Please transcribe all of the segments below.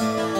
残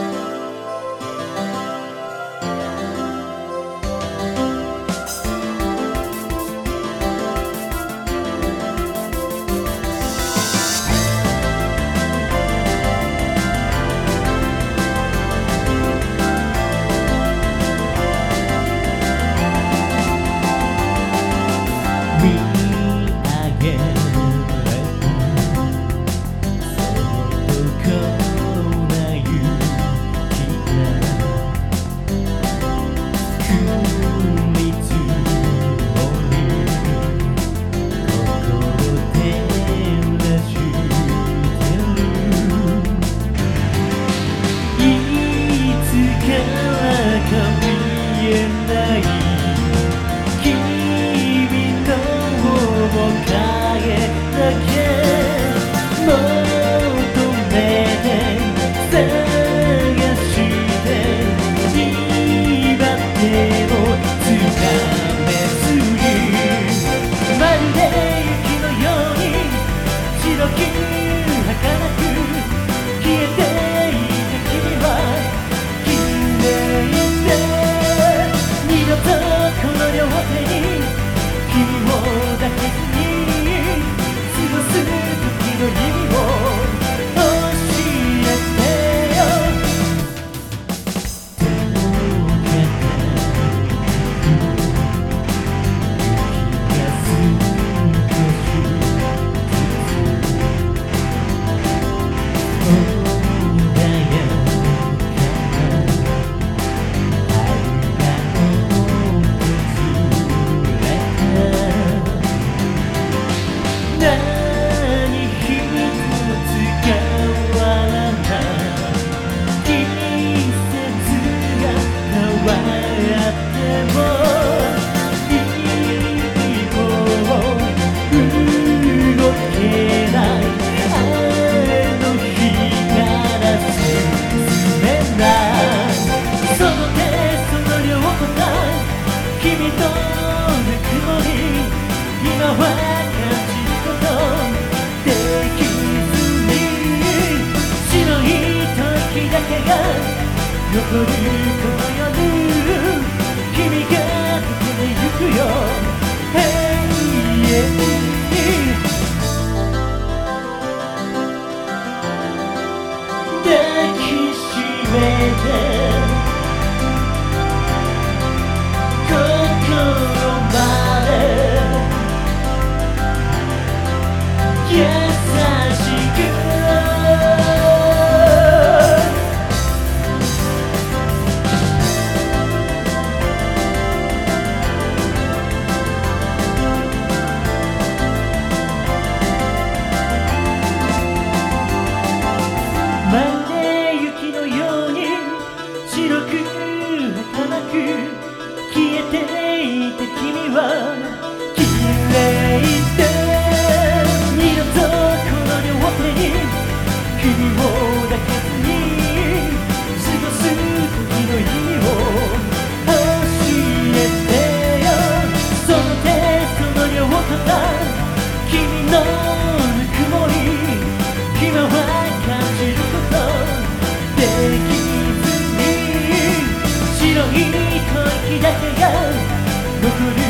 るこの夜君が溶けてゆくよ永遠に抱きしめては綺麗で二度とこの両手に君を抱けずに過ごす時の意味を教えてよその手その両肩君のぬくもり今は感じること。できずに白い吐息だけが残る。